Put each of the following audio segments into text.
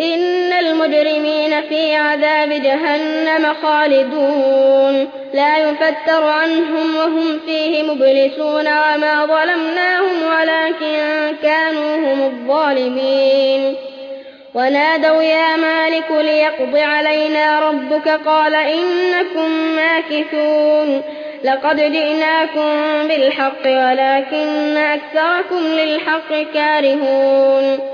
إن المجرمين في عذاب جهنم خالدون. لا يفتر عنهم وهم فيه مبلسون وما ظلمناهم ولكن كانوا هم الظالمين. ونادوا يا مالك ليقض علينا ربك. قال إنكم ماكثون. لقد جئناكم بالحق ولكن أكثركم للحق كارهون.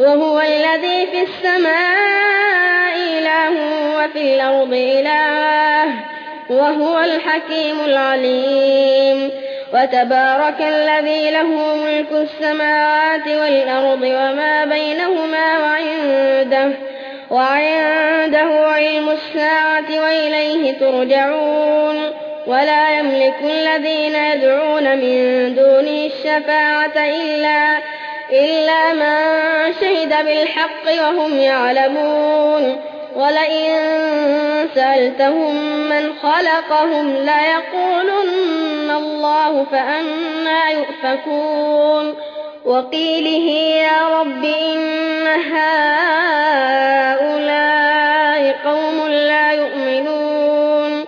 وهو الذي في السماء إله وفي الأرض إله وهو الحكيم العليم وتبارك الذي له ملك السماوات والأرض وما بينهما وعنده وعنده علم الساعة وإليه ترجعون ولا يملك الذين يدعون من دونه الشفاعة إلا, إلا من شهد بالحق وهم يعلمون. ولئن سألتهم من خلقهم ليقولن الله فأنا يؤفكون. وقيله يا رب إن هؤلاء قوم لا يؤمنون.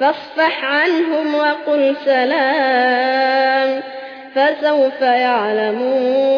فاصفح عنهم وقل سلام فسوف يعلمون.